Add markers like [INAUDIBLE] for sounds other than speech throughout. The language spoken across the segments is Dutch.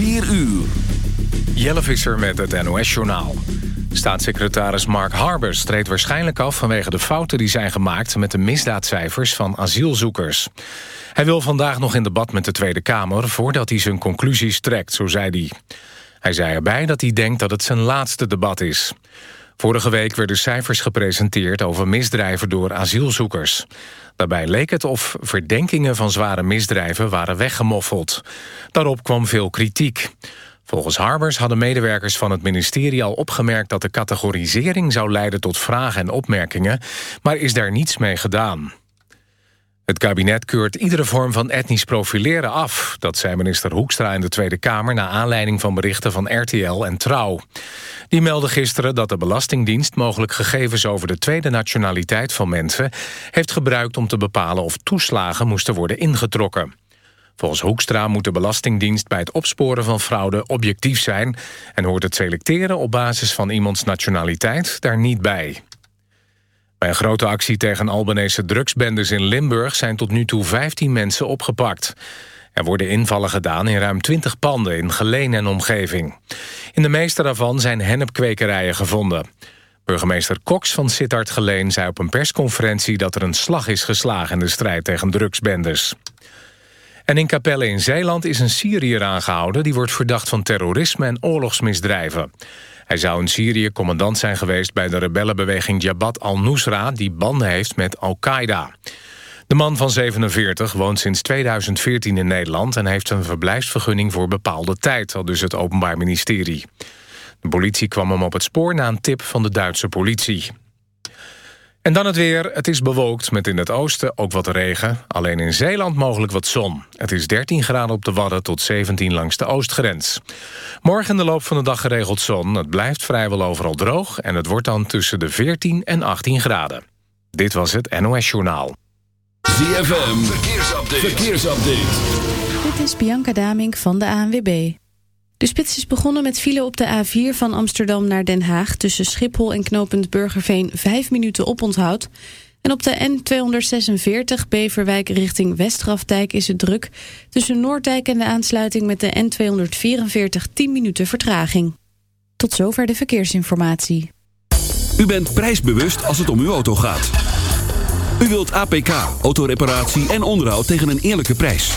4 uur. Jelle Visser met het NOS-journaal. Staatssecretaris Mark Harbers treedt waarschijnlijk af... vanwege de fouten die zijn gemaakt met de misdaadcijfers van asielzoekers. Hij wil vandaag nog in debat met de Tweede Kamer... voordat hij zijn conclusies trekt, zo zei hij. Hij zei erbij dat hij denkt dat het zijn laatste debat is. Vorige week werden cijfers gepresenteerd over misdrijven door asielzoekers. Daarbij leek het of verdenkingen van zware misdrijven waren weggemoffeld. Daarop kwam veel kritiek. Volgens Harbers hadden medewerkers van het ministerie al opgemerkt... dat de categorisering zou leiden tot vragen en opmerkingen... maar is daar niets mee gedaan. Het kabinet keurt iedere vorm van etnisch profileren af. Dat zei minister Hoekstra in de Tweede Kamer... na aanleiding van berichten van RTL en Trouw. Die meldde gisteren dat de Belastingdienst mogelijk gegevens... over de tweede nationaliteit van mensen... heeft gebruikt om te bepalen of toeslagen moesten worden ingetrokken. Volgens Hoekstra moet de Belastingdienst bij het opsporen van fraude objectief zijn... en hoort het selecteren op basis van iemands nationaliteit daar niet bij. Bij een grote actie tegen Albanese drugsbendes in Limburg... zijn tot nu toe 15 mensen opgepakt. Er worden invallen gedaan in ruim 20 panden in Geleen en omgeving. In de meeste daarvan zijn hennepkwekerijen gevonden. Burgemeester Cox van Sittard Geleen zei op een persconferentie... dat er een slag is geslagen in de strijd tegen drugsbendes. En in Capelle in Zeeland is een Syriër aangehouden... die wordt verdacht van terrorisme en oorlogsmisdrijven. Hij zou in Syrië commandant zijn geweest bij de rebellenbeweging Jabhat al-Nusra... die banden heeft met Al-Qaeda. De man van 47 woont sinds 2014 in Nederland... en heeft een verblijfsvergunning voor bepaalde tijd, al dus het Openbaar Ministerie. De politie kwam hem op het spoor na een tip van de Duitse politie. En dan het weer. Het is bewolkt met in het oosten ook wat regen. Alleen in Zeeland mogelijk wat zon. Het is 13 graden op de Wadden tot 17 langs de oostgrens. Morgen in de loop van de dag geregeld zon. Het blijft vrijwel overal droog... en het wordt dan tussen de 14 en 18 graden. Dit was het NOS Journaal. ZFM, verkeersupdate. verkeersupdate. Dit is Bianca Damink van de ANWB. De spits is begonnen met file op de A4 van Amsterdam naar Den Haag... tussen Schiphol en knooppunt Burgerveen 5 minuten oponthoud. En op de N246 Beverwijk richting Westgrafdijk is het druk. Tussen Noorddijk en de aansluiting met de N244 10 minuten vertraging. Tot zover de verkeersinformatie. U bent prijsbewust als het om uw auto gaat. U wilt APK, autoreparatie en onderhoud tegen een eerlijke prijs.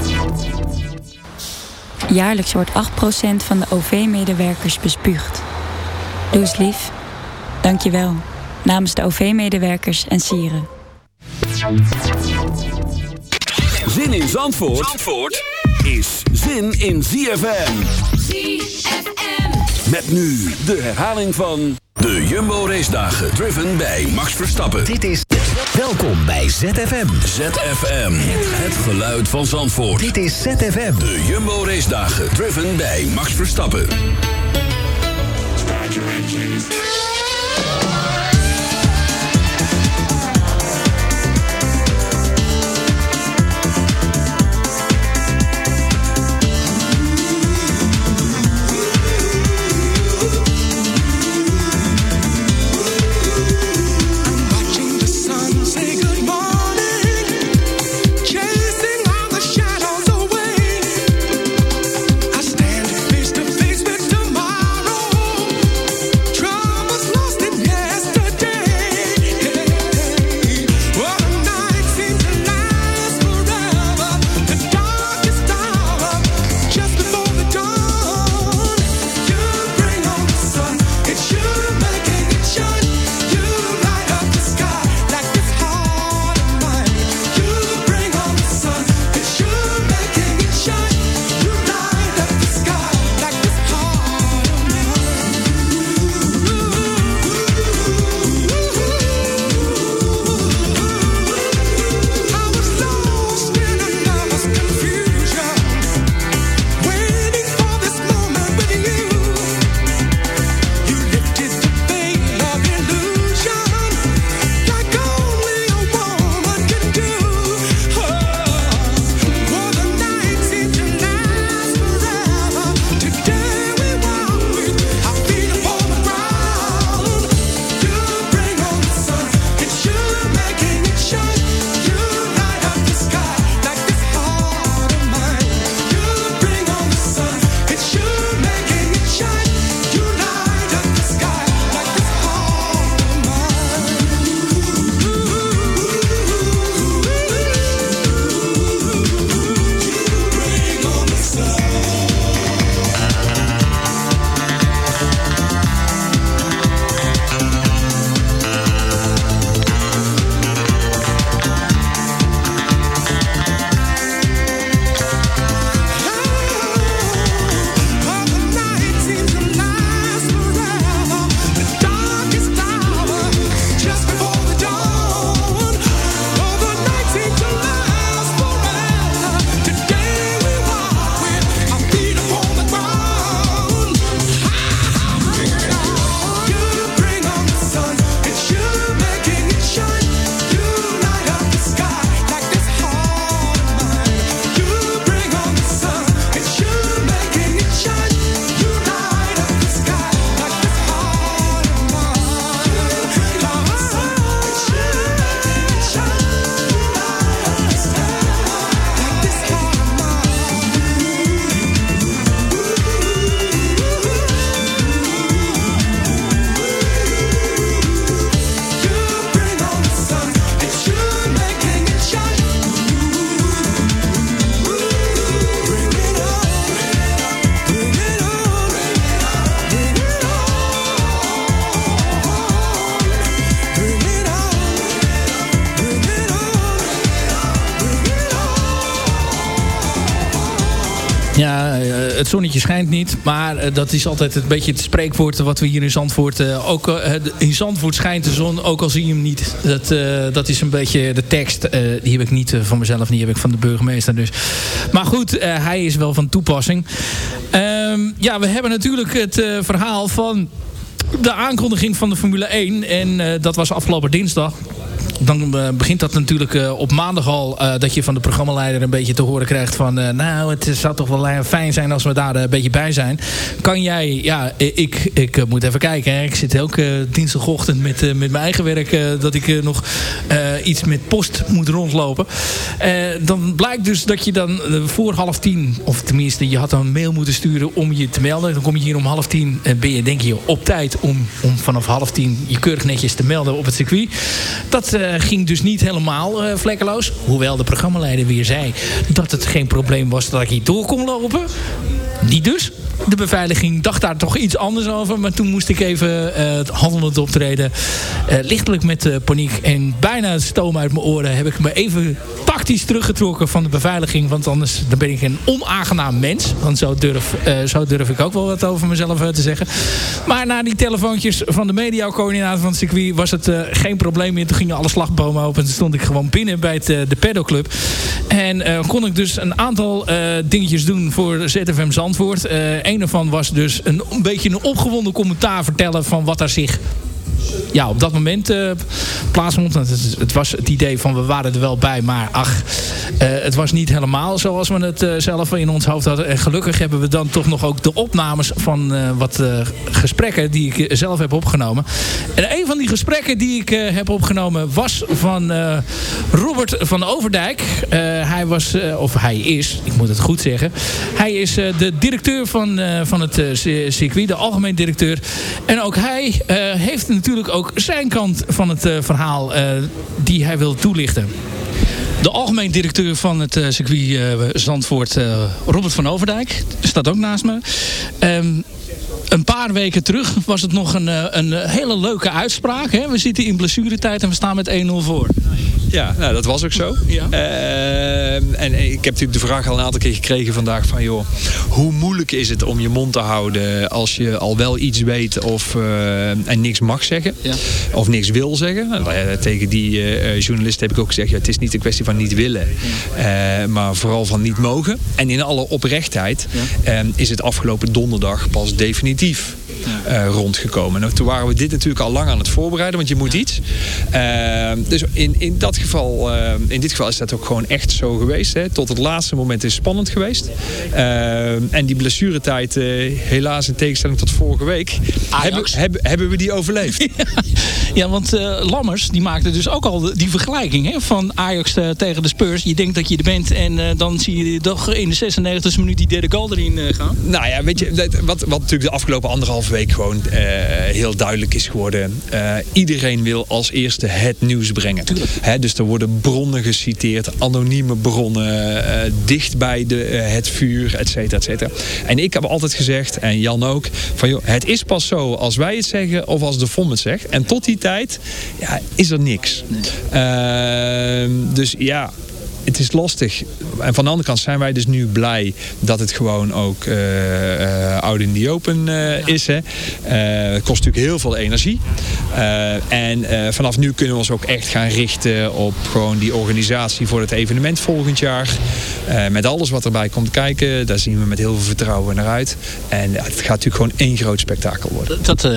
Jaarlijks wordt 8% van de OV-medewerkers bespuugd. Doe eens lief. Dank je wel. Namens de OV-medewerkers en sieren. Zin in Zandvoort, Zandvoort is zin in ZFM. ZFM. Met nu de herhaling van de Jumbo Race Dagen. Driven bij Max Verstappen. Dit is Welkom bij ZFM. ZFM, het geluid van Zandvoort. Dit is ZFM. De Jumbo Race Dagen, driven bij Max Verstappen. Zonnetje schijnt niet. Maar eh, dat is altijd een beetje het spreekwoord wat we hier in Zandvoort... eh, ook eh, in Zandvoort schijnt de zon, ook al zie je hem niet. Dat, dat is een beetje de tekst. die heb ik niet van mezelf, die heb ik van de burgemeester. Dus. Maar goed, hij is wel van toepassing. Ehm, ja, we hebben natuurlijk het verhaal van de aankondiging van de Formule 1. En dat was afgelopen dinsdag. Dan eh, begint dat natuurlijk eh, op maandag al... eh, dat je van de programmaleider een beetje te horen krijgt van... nou, het zou toch wel fijn zijn als we daar een beetje bij zijn. Kan jij... Ja, ik, ik moet even kijken. Ik zit elke dinsdagochtend met, met mijn eigen werk... dat ik nog iets met post moet rondlopen. Dan blijkt dus dat je dan voor half tien... of tenminste, je had dan een mail moeten sturen om je te melden. Dan kom je hier om half tien... en ben je denk je op tijd om, om vanaf half tien... je keurig netjes te melden op het circuit. Dat ging dus niet helemaal eh, vlekkeloos. Hoewel de programmaleider weer zei dat het geen probleem was dat ik hier door kon lopen. Niet dus. De beveiliging dacht daar toch iets anders over. Maar toen moest ik even uh, handelend optreden. Uh, lichtelijk met uh, paniek en bijna stoom uit mijn oren... heb ik me even tactisch teruggetrokken van de beveiliging. Want anders dan ben ik een onaangenaam mens. Want zo durf, zo durf ik ook wel wat over mezelf te zeggen. Maar na die telefoontjes van de mediacoördinator van het circuit... was het geen probleem meer. Toen gingen alle slagbomen open. En toen stond ik gewoon binnen bij het, de pedoclub. En kon ik dus een aantal dingetjes doen voor ZFM Zandvoort. Een ervan was dus een, een beetje een opgewonden commentaar vertellen van wat er zich ja, op dat moment uh, plaatsvond. Het, was het idee van we waren er wel bij, maar ach, uh, het was niet helemaal zoals we het uh, zelf in ons hoofd hadden. En gelukkig hebben we dan toch nog ook de opnames van wat gesprekken die ik zelf heb opgenomen. En een van die gesprekken die ik heb opgenomen was van Robert van Overdijk. hij was, of hij is, ik moet het goed zeggen. Hij is de directeur van, van het circuit, de algemeen directeur. En ook hij heeft natuurlijk ook zijn kant van het uh, verhaal uh, die hij wil toelichten. De algemeen directeur van het uh, circuit Zandvoort, Robert van Overdijk, staat ook naast me. Um, een paar weken terug was het nog een, een hele leuke uitspraak. Hè? We zitten in blessuretijd en we staan met 1-0 voor. Ja, nou, dat was ook zo. Ja. Uh, en ik heb natuurlijk de vraag al een aantal keer gekregen vandaag van... joh, hoe moeilijk is het om je mond te houden als je al wel iets weet of, uh, en niks mag zeggen? Ja. Of niks wil zeggen? Nou, tegen die uh, journalist heb ik ook gezegd... Ja, het is niet een kwestie van niet willen, maar vooral van niet mogen. En in alle oprechtheid is het afgelopen donderdag pas definitief uh, rondgekomen. Nou, toen waren we dit natuurlijk al lang aan het voorbereiden, want je moet iets. Uh, dus in, in, dat geval, uh, in dit geval is dat ook gewoon echt zo geweest. Hè. Tot het laatste moment is het spannend geweest. en die blessuretijd, helaas in tegenstelling tot vorige week, hebben, hebben, hebben we die overleefd. [LAUGHS] ja, want Lammers die maakte dus ook al die vergelijking hè, van Ajax tegen de Spurs. Je denkt dat je er bent en dan zie je toch in de 96e minuut die derde goal erin gaan. Nou ja, weet je, wat, wat natuurlijk de afgelopen anderhalf week gewoon uh, heel duidelijk is geworden. Uh, iedereen wil als eerste het nieuws brengen. He, dus er worden bronnen geciteerd, anonieme bronnen, uh, dicht bij de, het vuur, et cetera, et cetera. En ik heb altijd gezegd, en Jan ook, van joh, het is pas zo als wij het zeggen of als de FOM het zegt. En tot die tijd ja, is er niks. Nee. dus ja, het is lastig. En van de andere kant zijn wij dus nu blij dat het gewoon ook uh, uh, oud in die open uh, is. Hè. het kost natuurlijk heel veel energie. en vanaf nu kunnen we ons ook echt gaan richten op gewoon die organisatie voor het evenement volgend jaar. met alles wat erbij komt kijken. Daar zien we met heel veel vertrouwen naar uit. En het gaat natuurlijk gewoon één groot spektakel worden. Dat,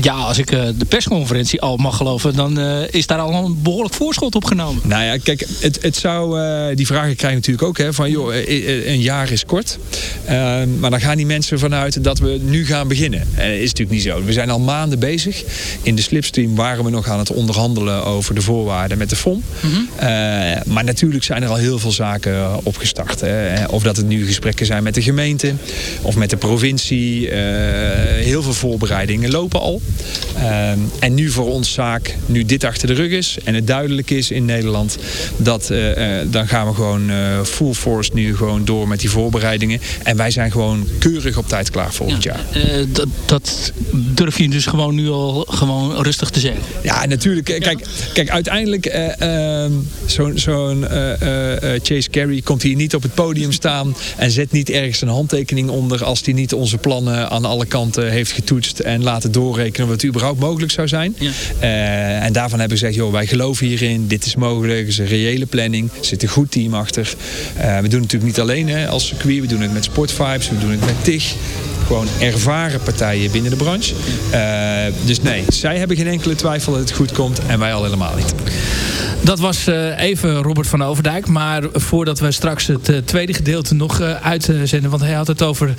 ja, als ik de persconferentie al mag geloven, dan is daar al een behoorlijk voorschot op genomen. Nou ja, kijk, het, het zou uh, die vragen krijg je natuurlijk ook. Hè, van joh, een jaar is kort. Uh, maar dan gaan die mensen vanuit dat we nu gaan beginnen. En dat is natuurlijk niet zo. We zijn al maanden bezig. In de slipstream waren we nog aan het onderhandelen over de voorwaarden met de FOM. Mm -hmm. uh, maar natuurlijk zijn er al heel veel zaken opgestart. Hè. Of dat het nu gesprekken zijn met de gemeente of met de provincie. heel veel voorbereidingen lopen al. en nu voor ons zaak, nu dit achter de rug is en het duidelijk is in Nederland dat dan gaan we gewoon uh, full force nu gewoon door met die voorbereidingen. En wij zijn gewoon keurig op tijd klaar volgend ja, jaar. Uh, dat, dat, durf je dus gewoon nu al gewoon rustig te zeggen? Ja, natuurlijk. Kijk, ja. kijk uiteindelijk uh, zo'n zo Chase Carey komt hier niet op het podium staan en zet niet ergens een handtekening onder als hij niet onze plannen aan alle kanten heeft getoetst en laten doorrekenen wat überhaupt mogelijk zou zijn. Ja. en daarvan hebben we gezegd, joh, wij geloven hierin, dit is mogelijk, het is een reële planning, er een goed team achter. Uh, we doen het natuurlijk niet alleen hè, als circuit. We doen het met Sportvibes, we doen het met TIG. Gewoon ervaren partijen binnen de branche. Uh, dus nee, zij hebben geen enkele twijfel dat het goed komt en wij al helemaal niet. Dat was uh, even Robert van Overdijk. Maar voordat we straks het uh, tweede gedeelte nog uh, uitzenden. Want hij had het over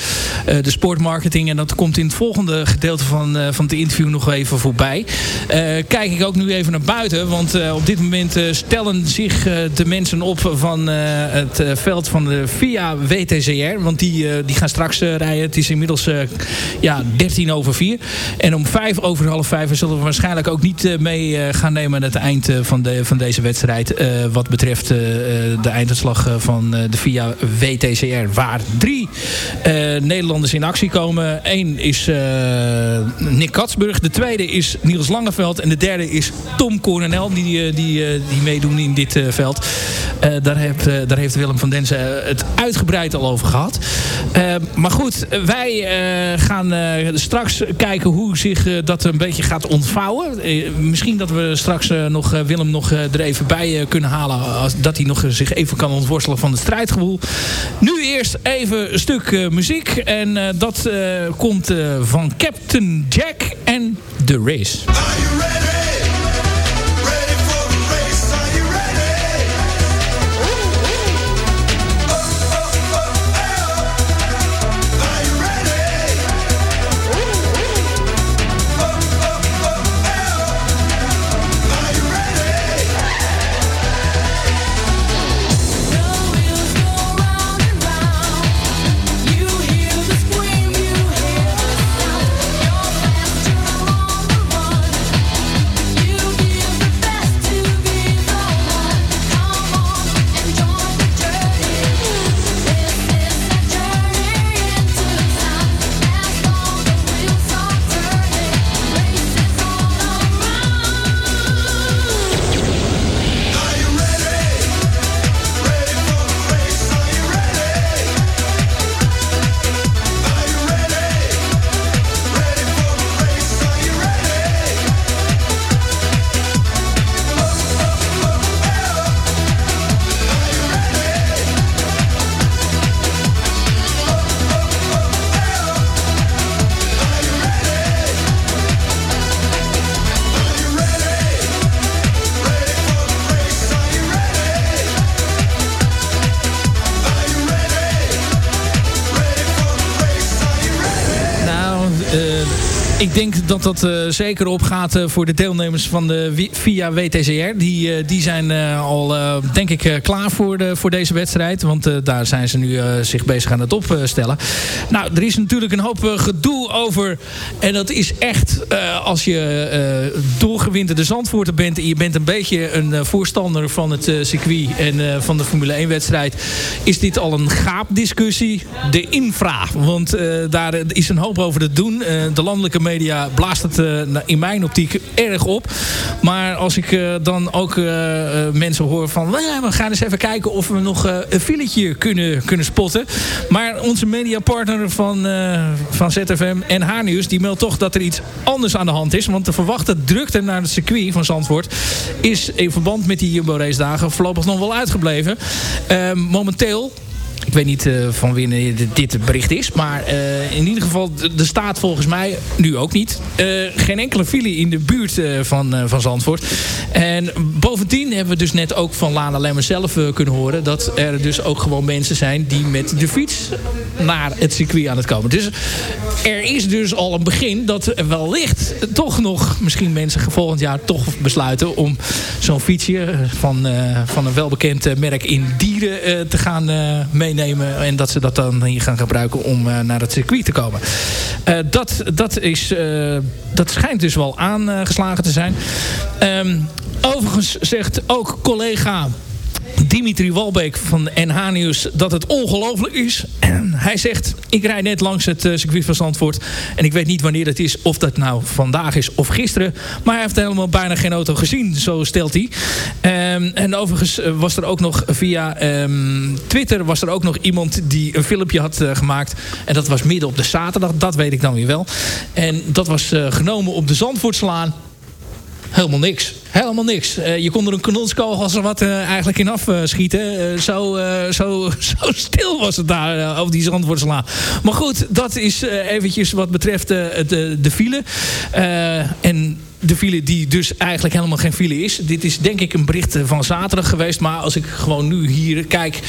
de sportmarketing. En dat komt in het volgende gedeelte van, van het interview nog even voorbij. kijk ik ook nu even naar buiten. Want op dit moment stellen zich de mensen op van het veld van de VIA WTCR. Want die, die gaan straks rijden. Het is inmiddels ja, 13 over 4. En om 5 over half 5 zullen we waarschijnlijk ook niet mee gaan nemen aan het eind van, de, van deze deze wedstrijd. wat betreft de einduitslag van de VIA WTCR. Waar drie Nederlanders in actie komen. Eén is Nick Katsburg. De tweede is Niels Langeveld. En de derde is Tom Coronel. Die, die, die meedoen in dit veld. daar, heeft, daar heeft Willem van Denzen het uitgebreid al over gehad. maar goed, wij gaan straks kijken hoe zich dat een beetje gaat ontvouwen. misschien dat we straks nog Willem nog er even bij kunnen halen. Als, dat hij nog zich even kan ontworstelen van het strijdgevoel. Nu eerst even een stuk muziek. En dat komt van Captain Jack en The Race. Dat uh, zeker opgaat uh, voor de deelnemers van de via WTCR. Die, uh, die zijn al, denk ik, klaar voor, de, voor deze wedstrijd. Want daar zijn ze nu zich bezig aan het opstellen. Nou, er is natuurlijk een hoop gedoe over. En dat is echt, als je doorgewinterde Zandvoorter bent... en je bent een beetje een voorstander van het circuit en van de Formule 1 wedstrijd... is dit al een gaapdiscussie. De infra, want daar is een hoop over te doen. de landelijke media blaast het uh, in mijn optiek erg op. Maar als ik uh, dan ook uh, mensen hoor van... we gaan eens even kijken of we nog een filetje kunnen, kunnen spotten. Maar onze mediapartner van, van ZFM en Haarnieuws... die meldt toch dat er iets anders aan de hand is. Want de verwachte drukte naar het circuit van Zandvoort... is in verband met die Jumbo race dagen voorlopig nog wel uitgebleven. momenteel ik weet niet uh, van wie dit bericht is. Maar uh, in ieder geval, er staat volgens mij, nu ook niet... Uh, geen enkele file in de buurt van, van Zandvoort. En bovendien hebben we dus net ook van Lana Lemmer zelf kunnen horen... dat er dus ook gewoon mensen zijn die met de fiets naar het circuit aan het komen. Dus er is dus al een begin dat wellicht toch nog... misschien mensen volgend jaar toch besluiten... om zo'n fietsje van, van een welbekend merk in dieren te gaan meenemen meenemen. En dat ze dat dan hier gaan gebruiken om uh, naar het circuit te komen. Uh, dat, dat, is, uh, dat schijnt dus wel aangeslagen te zijn. Um, overigens zegt ook collega Dimitri Walbeek van NH Nieuws dat het ongelooflijk is. Hij zegt, ik rijd net langs het uh, circuit van Zandvoort. En ik weet niet wanneer het is, of dat nou vandaag is of gisteren. Maar hij heeft helemaal bijna geen auto gezien, zo stelt hij. Um, en overigens eh, was er ook nog via um, Twitter... was er ook nog iemand die een filmpje had uh, gemaakt. En dat was midden op de zaterdag, dat weet ik dan weer wel. En dat was genomen op de Zandvoortslaan helemaal niks. Helemaal niks. Uh, je kon er een kanonskogel als er wat uh, eigenlijk in afschieten. Uh, zo, zo, [LAUGHS] zo stil was het daar over die Zandvoortslaan. Maar goed, dat is eventjes wat betreft de, de file. en de file die dus eigenlijk helemaal geen file is. Dit is denk ik een bericht van zaterdag geweest. Maar als ik gewoon nu hier kijk...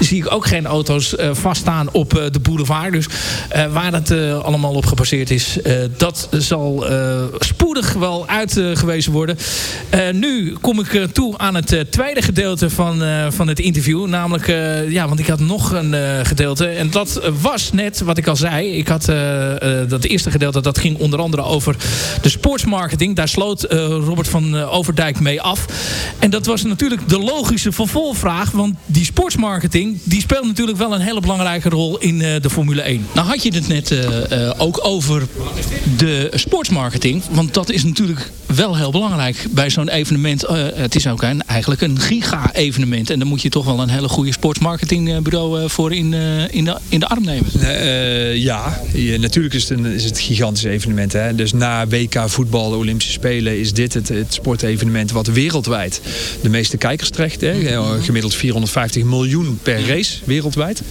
zie ik ook geen auto's uh, vaststaan op uh, de boulevard. Dus waar dat allemaal op gebaseerd is... dat zal spoedig wel uitgewezen worden. nu kom ik toe aan het tweede gedeelte van, van het interview. Namelijk, ja, want ik had nog een gedeelte. En dat was net wat ik al zei. Ik had dat eerste gedeelte, dat ging onder andere over de sportsmarketing daar sloot eh, Robert van eh, Overdijk mee af. En dat was natuurlijk de logische vervolgvraag. Want die sportsmarketing die speelt natuurlijk wel een hele belangrijke rol in eh, de Formule 1. Nou had je het net eh, eh, ook over de sportsmarketing. Want dat is natuurlijk wel heel belangrijk bij zo'n evenement. Het is ook een, eigenlijk een giga-evenement. En daar moet je toch wel een hele goede sportsmarketingbureau voor in, eh, in, de, in de arm nemen. Eh, ja, je- natuurlijk is het een, is het een gigantisch evenement. Hè? Dus na WK voetbal, de Olympische Spelen, is dit het, het sportevenement wat wereldwijd de meeste kijkers trekt. Hè? Eh, Gemiddeld 450 miljoen per race wereldwijd.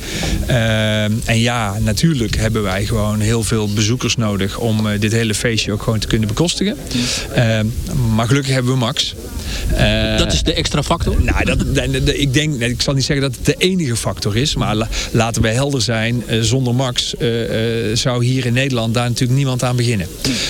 Eh, en ja, natuurlijk hebben wij gewoon heel veel bezoekers nodig om eh, dit hele feestje ook gewoon te kunnen bekostigen. Eh, maar gelukkig hebben we Max. Dat is de extra factor? Nou, dat, ik denk, ik zal niet zeggen dat het de enige factor is, maar la- laten we helder zijn, zonder Max zou hier in Nederland daar natuurlijk niemand aan beginnen.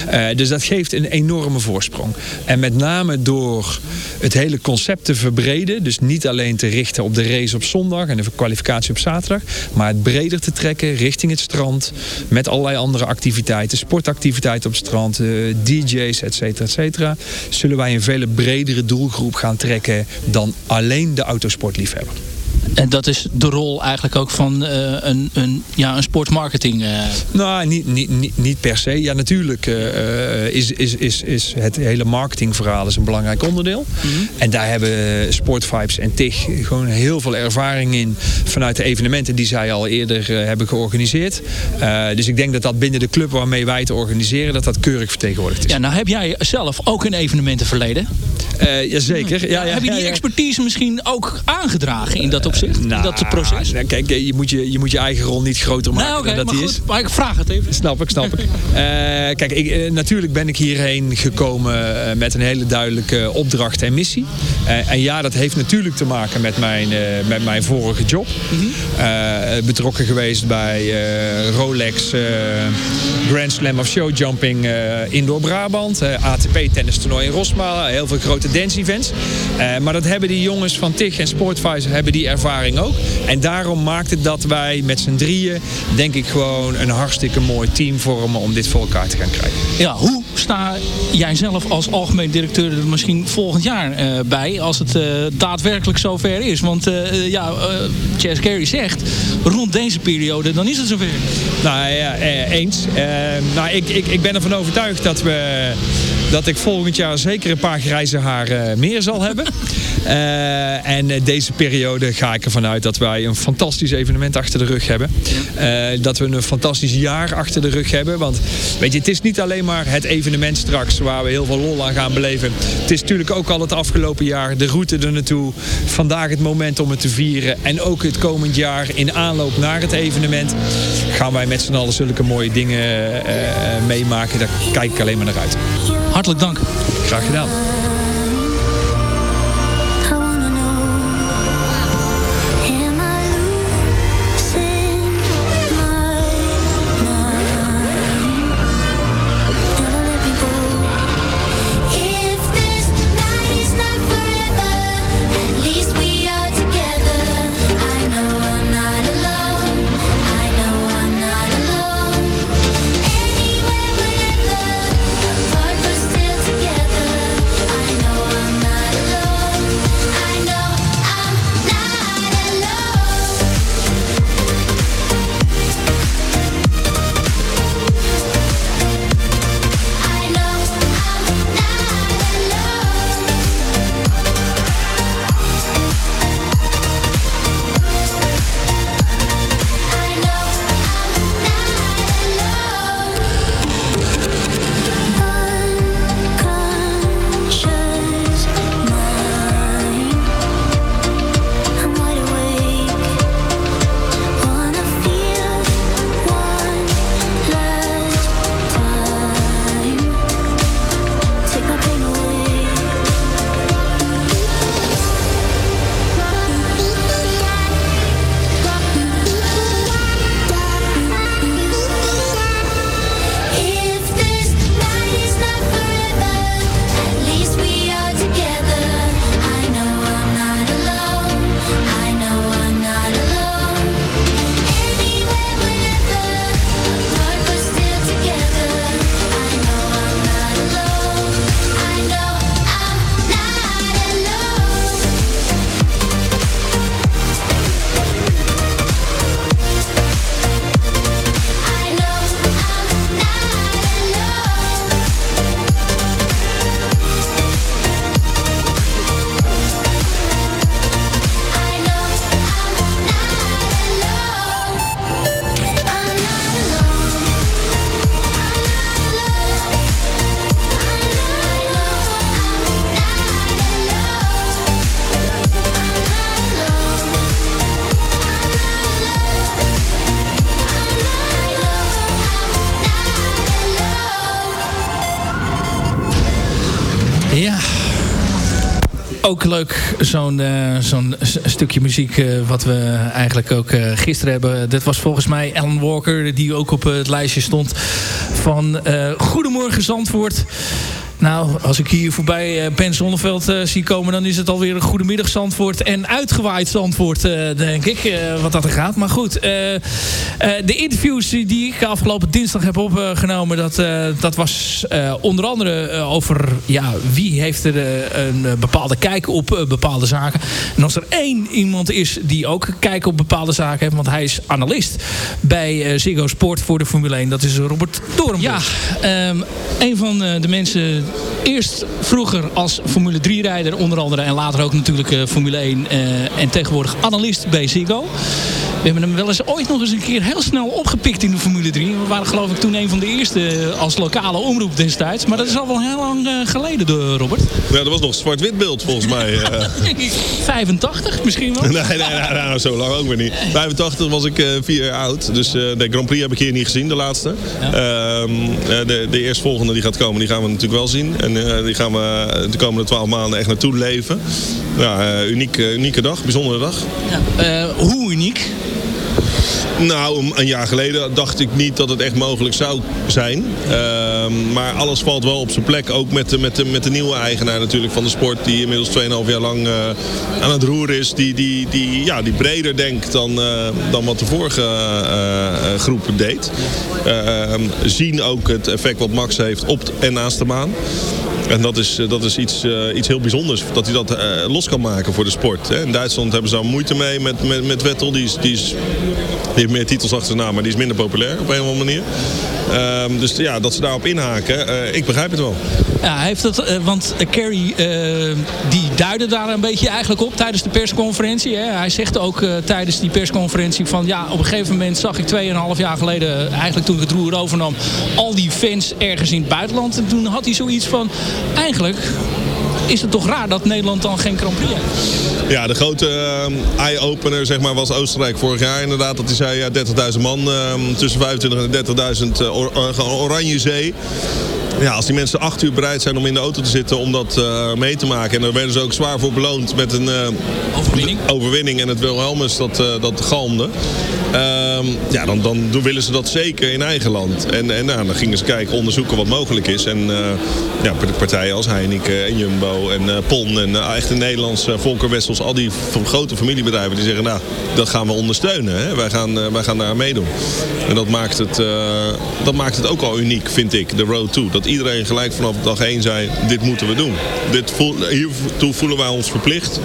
Eh, dus dat geeft een enorme voorsprong. En met name door het hele concept te verbreden, dus niet alleen te richten op de race op zondag en de kwalificatie op zaterdag, maar het breder te trekken richting het strand, met allerlei andere activiteiten, sportactiviteiten op het strand, eh, DJ's, et et cetera, zullen wij een veel bredere doelgroep gaan trekken dan alleen de autosportliefhebber. En dat is de rol eigenlijk ook van eh, een, een, ja, een sportmarketing. eh. Nou, niet, niet, niet, niet per se. Ja, natuurlijk eh, is, is, is, is het hele marketingverhaal is een belangrijk onderdeel. En daar hebben Sportvibes en TIG gewoon heel veel ervaring in vanuit de evenementen die zij al eerder hebben georganiseerd. Dus ik denk dat dat binnen de club waarmee wij het organiseren, dat dat keurig vertegenwoordigd is. Ja, nou heb jij zelf ook een evenementenverleden. Uh, jazeker. Ja, ja, heb je die expertise misschien ook aangedragen in dat opzicht? in dat proces? Nou, kijk, je moet je, je moet je eigen rol niet groter maken Nou, oké, dan dat die is. Maar ik vraag het even. Snap ik, snap ik. [LAUGHS] Eh, kijk, ik, eh, natuurlijk ben ik hierheen gekomen eh, met een hele duidelijke opdracht en missie. Eh, en ja, dat heeft natuurlijk te maken met mijn, eh, met mijn vorige job. Eh, betrokken geweest bij eh, Rolex eh, Grand Slam of Show Jumping eh, Indoor Brabant. eh, ATP tennis toernooi in Rosmalen. Heel veel grote dance events. Eh, maar dat hebben die jongens van TIG en Sportvisor hebben die ervaring ook. En daarom maakt het dat wij met z'n drieën, denk ik, gewoon een hartstikke mooi team vormen om dit voor elkaar te gaan krijgen. Ja, hoe sta jij zelf als algemeen directeur er misschien volgend jaar eh, bij als het eh, daadwerkelijk zover is? Want ja, Chess Carey zegt, rond deze periode, dan is het zover. Nou ja, eens. Nou, ik, ik, ik ben ervan overtuigd dat we dat ik volgend jaar zeker een paar grijze haren meer zal hebben. Uh, [LAUGHS] en uh, deze periode ga ik ervan uit dat wij een fantastisch evenement achter de rug hebben. Uh, dat we een fantastisch jaar achter de rug hebben. Want weet je, het is niet alleen maar het evenement straks waar we heel veel lol aan gaan beleven. Het is natuurlijk ook al het afgelopen jaar de route er naartoe. Vandaag het moment om het te vieren. En ook het komend jaar in aanloop naar het evenement gaan wij met z'n allen zulke mooie dingen uh, meemaken. Daar kijk ik alleen maar naar uit. Hartelijk dank. Graag gedaan. Ook leuk, zo'n eh, stukje muziek eh, wat we eigenlijk ook eh, gisteren hebben. Dat was volgens mij Alan Walker, die ook op het lijstje stond van Goedemorgen Zandvoort. Nou, als ik hier voorbij eh, Ben Zonneveld eh, zie komen... dan is het alweer een goedemiddag Zandvoort en uitgewaaid Zandvoort, eh, denk ik. eh, wat dat er gaat. Maar goed, eh, eh, de interviews die ik afgelopen dinsdag heb opgenomen... dat, eh, dat was eh, onder andere eh, over ja, wie heeft er eh, een eh, bepaalde kijk op eh, bepaalde zaken. En als er één iemand is die ook kijk op bepaalde zaken heeft... want hij is analist bij eh, Ziggo Sport voor de Formule 1. Dat is Robert Doornbos. Ja, ehm, een van eh, de mensen eerst vroeger als Formule 3-rijder onder andere... en later ook natuurlijk eh, Formule 1 eh, en tegenwoordig analist bij Ziggo. We hebben hem wel eens ooit nog eens een keer heel snel opgepikt in de Formule 3. We waren geloof ik toen een van de eerste eh, als lokale omroep destijds. Maar dat is al wel heel lang geleden, Robert. Ja, dat was nog zwart-wit beeld volgens mij. eh. [LAUGHS] 85 misschien wel? Nee, nee, nee, nou, zo lang ook weer niet. 85 was ik vier jaar oud. Dus de Grand Prix heb ik hier niet gezien, de laatste. Ehm, eh, de, de eerstvolgende die gaat komen, die gaan we natuurlijk wel zien. En eh, die gaan we de komende 12 maanden echt naartoe leven. Ja, eh, eh, unieke dag, bijzondere dag. Eh, hoe uniek? Nou, een- jaar geleden dacht ik niet dat het echt mogelijk zou zijn. Ehm, maar alles valt wel op zijn plek. Ook met de, met, met de nieuwe eigenaar natuurlijk van de sport. Die inmiddels 2,5 jaar lang eh, aan het roeren is. Die, die, die, ja, die breder denkt dan, eh, dan wat de vorige eh, groep deed. Ehm, zien ook het effect wat Max heeft op en naast de maan. En dat is, eh, dat is iets, eh, iets heel bijzonders. Dat hij dat eh, los kan maken voor de sport. In Duitsland hebben ze daar moeite mee met, met, met Vettel. Die, is, die, is, heeft meer titels achter zijn naam, maar die is minder populair op een of andere manier. Ehm, dus ja, dat ze daarop inhaken, ik begrijp het wel. Ja, heeft dat, want Kerry die duidde daar een beetje eigenlijk op tijdens de persconferentie. Hè. Hij zegt ook tijdens die persconferentie van ja, op een gegeven moment zag ik 2,5 jaar geleden, eigenlijk toen ik het roer overnam, al die fans ergens in het buitenland. En toen had hij zoiets van, eigenlijk is het toch raar dat Nederland dan geen Grand Prix heeft. Ja, de grote eh, eye-opener zeg maar, was Oostenrijk vorig jaar inderdaad. Dat hij zei ja, 30.000 man, eh, tussen 25 en 30.000 eh, or- Ja, als die mensen acht uur bereid zijn om in de auto te zitten om dat eh, mee te maken. En daar werden ze ook zwaar voor beloond met een eh, overwinning. overwinning en het Wilhelmus dat, eh, dat galmde. Ehm, ja, dan, dan willen ze dat zeker in eigen land. En, en nou, dan gingen ze kijken, onderzoeken wat mogelijk is. En ja, partijen als Heineken en Jumbo en Pon en echt de Nederlandse Volker Wessels, al die grote familiebedrijven die zeggen, nou, dat gaan we ondersteunen. Hè? Wij, gaan, wij gaan daar aan meedoen. En dat maakt, het, dat maakt het ook al uniek, vind ik, de Road to. Dat iedereen gelijk vanaf dag één zei, dit moeten we doen. Dit voel, hiertoe voelen wij ons verplicht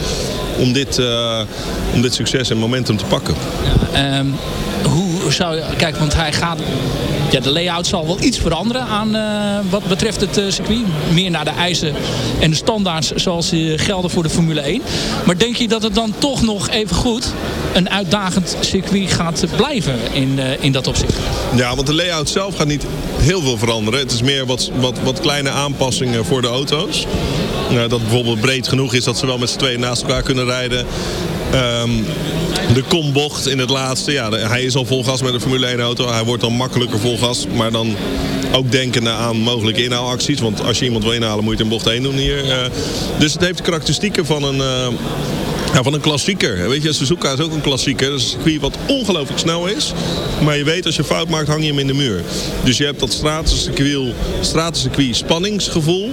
om dit, eh, om dit succes en momentum te pakken. Ehm, hoe zou je... Kijk, want hij gaat... Ja, de layout zal wel iets veranderen aan eh, wat betreft het eh, circuit. Meer naar de eisen en de standaards zoals die gelden voor de Formule 1. Maar denk je dat het dan toch nog even goed een uitdagend circuit gaat blijven in, eh, in dat opzicht? Ja, want de layout zelf gaat niet heel veel veranderen. Het is meer wat, wat, wat kleine aanpassingen voor de auto's. Nou, dat bijvoorbeeld breed genoeg is dat ze wel met z'n tweeën naast elkaar kunnen rijden. Ehm, de kombocht in het laatste. Ja, hij is al vol gas met een Formule 1 auto. Hij wordt dan makkelijker vol gas. Maar dan ook denkende aan mogelijke inhaalacties. Want als je iemand wil inhalen moet je het in bocht 1 doen hier. Eh, dus het heeft de karakteristieken van een... eh, ja, van een klassieker. Weet je, Suzuka is ook een klassieker. Dat is een circuit wat ongelooflijk snel is. Maar je weet, als je fout maakt, hang je hem in de muur. Dus je hebt dat stratencircuit, spanningsgevoel.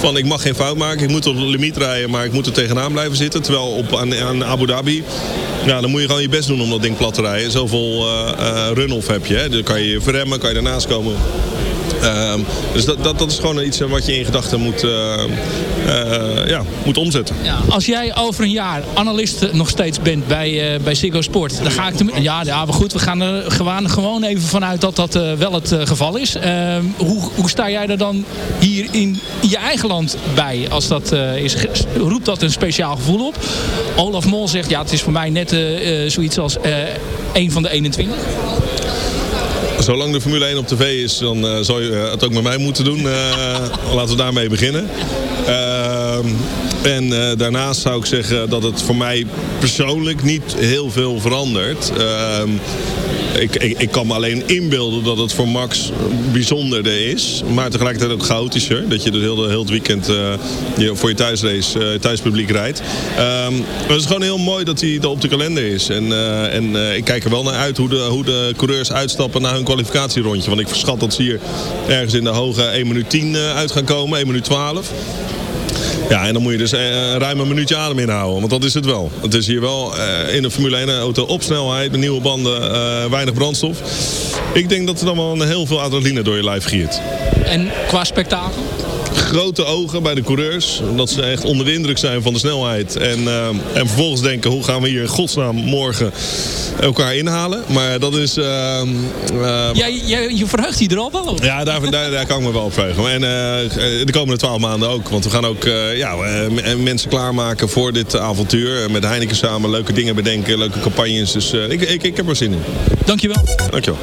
Van ik mag geen fout maken, ik moet op de limiet rijden, maar ik moet er tegenaan blijven zitten. Terwijl op, aan, aan Abu Dhabi, ja, dan moet je gewoon je best doen om dat ding plat te rijden. Zoveel eh, run-off heb je. Hè. Dan kan je verremmen, kan je ernaast komen. Ehm, dus dat, dat, dat is gewoon iets eh, wat je in gedachten moet, ja, moet omzetten. Als jij over een jaar analist nog steeds bent bij, eh, bij Ziggo Sport, dan ga ik... Te, ja, ja, maar goed, we gaan er gewoon, gewoon even vanuit dat dat eh, wel het eh, geval is. Hoe, hoe sta jij er dan hier in, je eigen land bij? Als dat eh, is, roept dat een speciaal gevoel op? Olaf Mol zegt, ja, het is voor mij net eh, eh, zoiets als eh een van de 21. Zolang de Formule 1 op tv is, dan eh, zou je eh, het ook met mij moeten doen. Eh, laten we daarmee beginnen. Ehm, en eh, daarnaast zou ik zeggen dat het voor mij persoonlijk niet heel veel verandert. Ehm, ik, ik, ik kan me alleen inbeelden dat het voor Max bijzonderder is. Maar tegelijkertijd ook chaotischer. Dat je dus heel, heel het weekend eh, voor je thuisrace, eh, thuispubliek rijdt. Ehm, maar het is gewoon heel mooi dat hij er op de kalender is. En, en ik kijk er wel naar uit hoe de, hoe de coureurs uitstappen na hun kwalificatierondje. Want ik verschat dat ze hier ergens in de hoge 1 minuut 10 eh, uit gaan komen. 1 minuut 12. Ja, en dan moet je dus eh, ruim een minuutje adem inhouden. Want dat is het wel. Het is hier wel eh, in een Formule 1 auto op snelheid, met nieuwe banden, eh, weinig brandstof. Ik denk dat er dan wel heel veel adrenaline door je lijf giert. En qua spektakel? Grote ogen bij de coureurs. Omdat ze echt onder de indruk zijn van de snelheid. En, eh, en vervolgens denken, hoe gaan we hier in godsnaam morgen elkaar inhalen. Maar dat is... eh, eh, Jij, jij, je verheugt je er al wel op. ja, daar, daar, daar kan ik me wel op verheugen. En de komende twaalf maanden ook. Want we gaan ook ja, mensen klaarmaken voor dit avontuur. Met Heineken samen leuke dingen bedenken, leuke campagnes. Dus ik, ik, ik heb er zin in. Dankjewel. Dankjewel.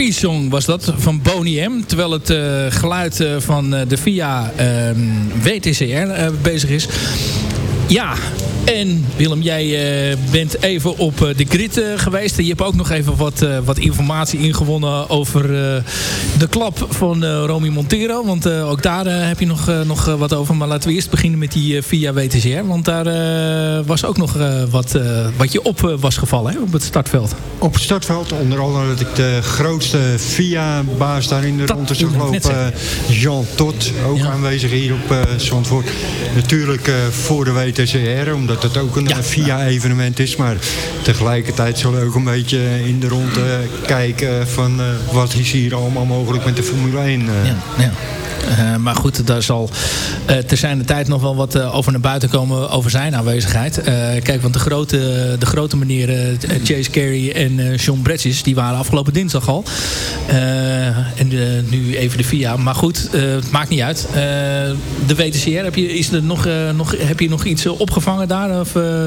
Happy Song was dat van Boney M. Terwijl het eh, geluid eh, van eh, de VIA ehm, WTCR bezig is. Ja, en Willem, jij eh, bent even op eh, de grid eh, geweest. Je hebt ook nog even wat, wat informatie ingewonnen over de klap van Romy Montero. Want ook daar heb je nog, nog wat over. Maar laten we eerst beginnen met die VIA WTCR. Want daar was ook nog wat, wat je op was gevallen hè, op het startveld. Op het startveld, onder andere dat ik de grootste VIA-baas daar in de zag net lopen. Jean Tot, ook aanwezig hier op Zandvoort. Natuurlijk voor de WTCR, omdat het ook een eh, VIA-evenement is. Maar tegelijkertijd zullen we ook een beetje in de ronde kijken van eh, wat is hier allemaal mogelijk met de Formule 1. eh. Ja. Eh, maar goed, daar zal eh ter zijn de tijd nog wel wat over naar buiten komen over zijn aanwezigheid. Kijk, want de grote, de grote meneer eh, Chase Carey en Sean Bradges, die waren afgelopen dinsdag al. En de- nu even de VIA. Maar goed, het maakt niet uit. De WTCR, heb je, is er nog, nog, heb je nog iets opgevangen daar? Of, eh?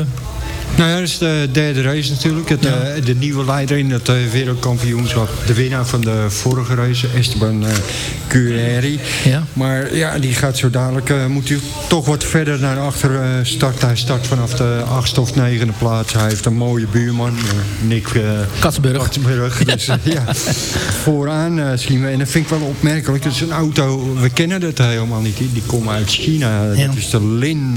Nou ja, dat is de derde race natuurlijk. Het, eh, de nieuwe leider in het eh, wereldkampioenschap. De winnaar van de vorige race, Esteban eh Cureri. Ja. Maar ja, die gaat zo dadelijk... moet hij toch wat verder naar achter eh, starten. Hij start vanaf de achtste of negende plaats. Hij heeft een mooie buurman, Nick uh, Katzenburg. Dus ja, vooraan eh, zien we. En dat vind ik wel opmerkelijk. Het is een auto, we kennen dat helemaal niet. Die, die komen uit China. Dat is de Lin.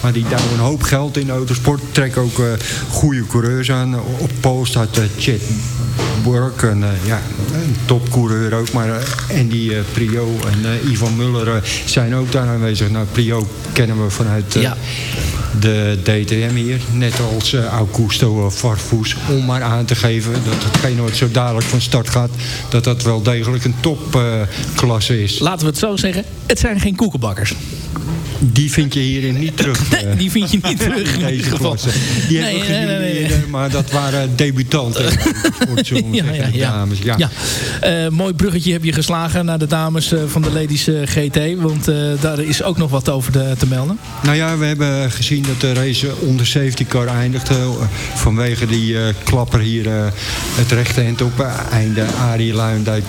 maar die douwen een hoop geld in de autosport. Trekken ook eh, goede coureurs aan. Op pool staat eh, Chet Burk. En, eh, ja, een topcoureur ook. Maar Andy Prio en Ivan Muller zijn ook daar aanwezig. Nou, Prio kennen we vanuit... Ja. de DTM hier, net als Augusto Farfus, om maar aan te geven dat hetgeen wat zo dadelijk van start gaat, dat dat wel degelijk een topklasse is. Laten we het zo zeggen, het zijn geen koekenbakkers. Die vind je hierin niet terug. [LAUGHS] Nee, die vind je niet terug in deze geval. klasse. Die Nee, hebben we nee, maar dat waren debutanten. [LAUGHS] Ja, dames. Ja. Ja. Eh, mooi bruggetje heb je geslagen naar de dames eh, van de Ladies eh, GT. Want eh, daar is ook nog wat over de- te melden. Nou ja, we hebben gezien dat de race onder safety car eindigde. eh, Vanwege die eh, klapper hier eh, het rechte eind op. eh, einde Arie Luijendijk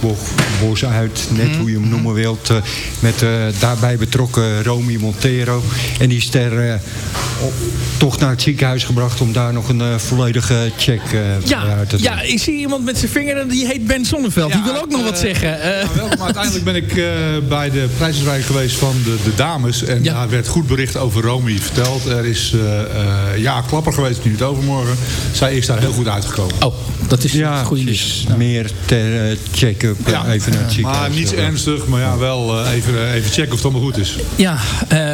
Bos, uit. Net hoe je hem noemen wilt. eh, met eh, daarbij betrokken Romy Montero. En die is ter, eh, op- toch naar het ziekenhuis gebracht om daar nog een eh, volledige check eh, Ja, uit te doen. ja, ik zie iemand met zijn vinger en die heet Ben Sonneveld. die wil ook nog wat zeggen. Eh, Wel, maar uiteindelijk ben ik eh, bij de prijsuitreiking geweest van de, de dames. En daar werd goed bericht over Romy verteld. Er is eh, eh, ja, klapper geweest nu het overmorgen. Zij is daar heel goed uitgekomen. Oh, dat is ja, goede nieuws. Meer ter eh, check-up eh, even naar het ziekenhuis. Maar niets ernstig, maar ja, wel even, even checken of het allemaal goed is. Ja, eh,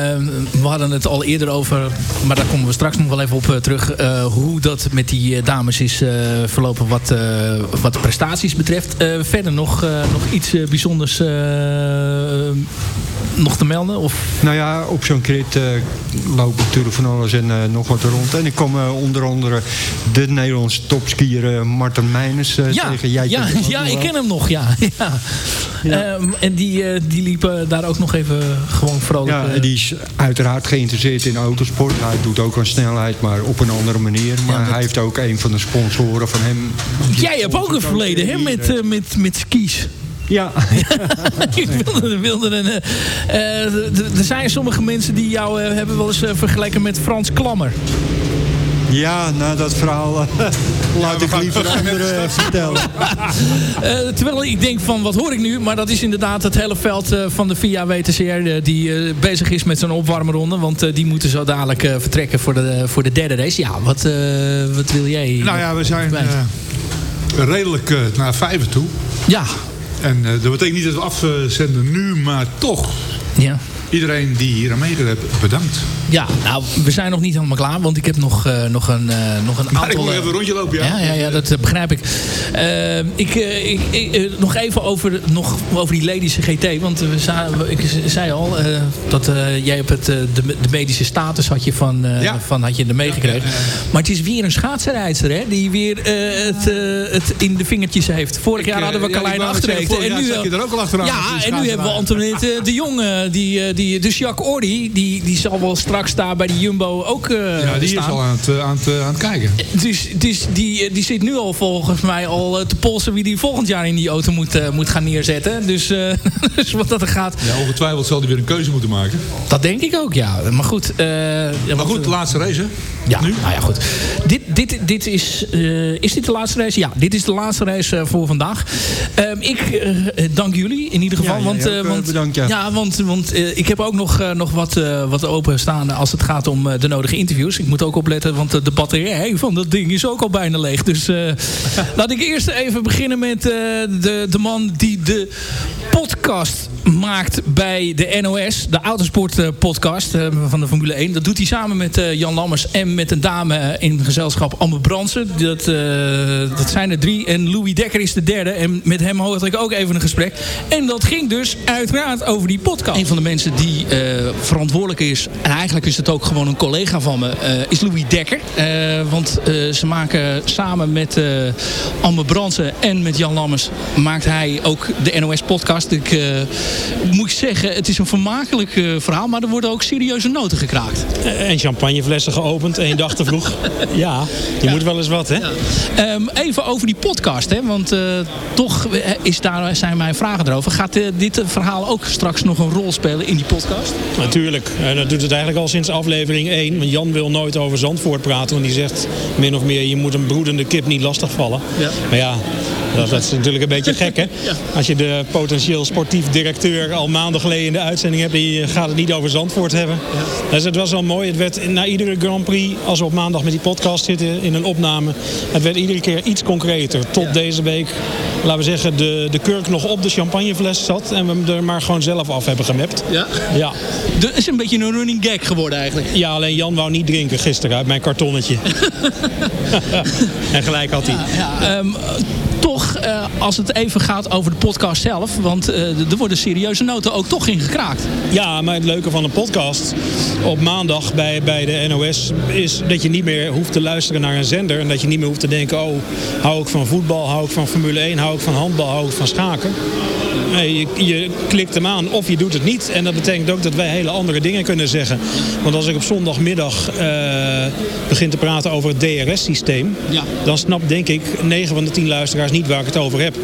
we hadden het al eerder over, maar daar komen we straks nog wel even op eh, terug. eh, hoe dat met die eh, dames is verlopen wat, wat de prestaties betreft. Verder nog, nog iets bijzonders nog te melden? Of? Nou ja, op zo'n crit eh, loopt natuurlijk van alles en nog wat rond. En ik kom onder andere de Nederlandse topskier Martin Meijners Ja, tegen. Jij ja, ja ik ken hem nog, [LAUGHS] ja. ja. Ehm, en die, die liepen daar ook nog even gewoon vrolijk... Ja, die is uiteraard geïnteresseerd in autosport. Hij doet ook aan snelheid, maar op een andere manier. Maar hij heeft ook een van de sponsoren van hem. Jij hebt ook een verleden, hè, met, eh, met, met skis. Ja. [LAUGHS] ik wilde, wilde een... eh, eh, er zijn sommige mensen die jou hebben wel eens vergeleken met Frans Klammer. Ja, nou dat verhaal eh, laat ik liever [LAUGHS] anderen vertellen. Eh, terwijl ik denk van, wat hoor ik nu? Maar dat is inderdaad het hele veld eh, van de VIA WTCR... die eh, bezig is met zijn opwarmronde. Want eh, die moeten zo dadelijk eh, vertrekken voor de, voor de derde race. Ja, wat, eh, wat wil jij? Nou ja, we zijn eh, redelijk eh, naar vijven toe. Ja. En eh, dat betekent niet dat we afzenden nu, maar toch. Ja. Iedereen die hier aan meedoet heeft, bedankt. Ja, nou, we zijn nog niet helemaal klaar. Want ik heb nog, eh, nog een, eh, nog een Maar aantal... ik moet eh, even een rondje lopen, ja. Ja, ja, ja dat begrijp ik. Ik, ik, ik, nog even over, nog over die Ledische GT. Want we ik zei al dat jij op het, de, de medische status had je, van, van, had je er meegekregen. Maar het is weer een schaatsenrijdster hè, die weer het, het in de vingertjes heeft. Vorig jaar hadden we ja, Carlijn Achterreekte. vorig jaar zat je er ook al achteraan Ja, die en nu hebben we. Antoinette de Jong. die, die die, dus Jacques Ordi, die, die zal wel straks daar bij die Jumbo ook uh, Ja, die staan. is al aan het, aan het, aan het kijken. Dus, dus die, die zit nu al volgens mij al te polsen wie die volgend jaar in die auto moet, uh, moet gaan neerzetten. Dus, uh, [LAUGHS] dus wat dat er gaat. Ja, ongetwijfeld zal hij weer een keuze moeten maken. Dat denk ik ook, ja. Maar goed. Uh, maar goed, de laatste race, hè? Ja, nu? nou ja, goed. Dit, dit, dit is, is dit de laatste race? Ja, dit is de laatste race voor vandaag. Ehm, ik dank jullie in ieder geval. Ja, want, ook, want, bedankt, ja. ja want, want ik heb ook nog, nog wat, wat openstaan als het gaat om de nodige interviews. Ik moet ook opletten, want de batterij van dat ding is ook al bijna leeg. Dus [LAUGHS] laat ik eerst even beginnen met de, de man die de podcast maakt bij de NOS. De Autosport podcast van de Formule 1. Dat doet hij samen met Jan Lammers en met een dame in gezelschap Amber Bransen. Dat, uh, dat zijn er drie. En Louis Dekker is de derde. En met hem had ik ook even een gesprek. En dat ging dus uiteraard over die podcast. Een van de mensen die uh, verantwoordelijk is. En eigenlijk is het ook gewoon een collega van me. Uh, is Louis Dekker. want ze maken samen met Amber Bransen en met Jan Lammers. Maakt hij ook de NOS podcast. Ik moet zeggen, het is een vermakelijk verhaal. Maar er worden ook serieuze noten gekraakt. En champagneflessen geopend één dag te vroeg. [LAUGHS] ja, je ja. moet wel eens wat, hè? Ja. Um, even over die podcast, hè? Want toch is daar, zijn mijn vragen erover. Gaat dit verhaal ook straks nog een rol spelen in die podcast? Natuurlijk. Uh, dat doet het eigenlijk al sinds aflevering 1. Want Jan wil nooit over Zandvoort praten. Want die zegt min of meer, je moet een broedende kip niet lastigvallen. Ja. Maar ja, dat, dat, is natuurlijk een beetje [LAUGHS] gek, hè? Als je de potentieel sportief directeur al maanden geleden in de uitzending hebt... en je gaat het niet over Zandvoort hebben. Ja. Dus het was wel mooi. Het werd na iedere Grand Prix, als we op maandag met die podcast zitten in een opname... het werd iedere keer iets concreter. Tot deze week, laten we zeggen, de, de kurk nog op de champagnefles zat... en we hem er maar gewoon zelf af hebben gemapt. Ja? Ja. Dat is een beetje een running gag geworden eigenlijk. Ja, alleen Jan wou niet drinken gisteren uit mijn kartonnetje. [LAUGHS] [LAUGHS] en gelijk had hij. Ja, ja. Um, toch, uh, als het even gaat over de podcast zelf... want uh, er worden serieuze noten ook toch in gekraakt. Ja, maar het leuke van een podcast op maandag bij, bij de NOS... is dat je niet meer hoeft te luisteren naar een zender... en dat je niet meer hoeft te denken... oh, hou ik van voetbal, hou ik van Formule 1, hou ik van handbal, hou ik van schaken. Nee, je, je klikt hem aan of je doet het niet. En dat betekent ook dat wij hele andere dingen kunnen zeggen. Want als ik op zondagmiddag uh, begin te praten over het DRS-systeem... Ja. dan snapt denk ik 9 van de 10 luisteraars niet waar ik het over heb.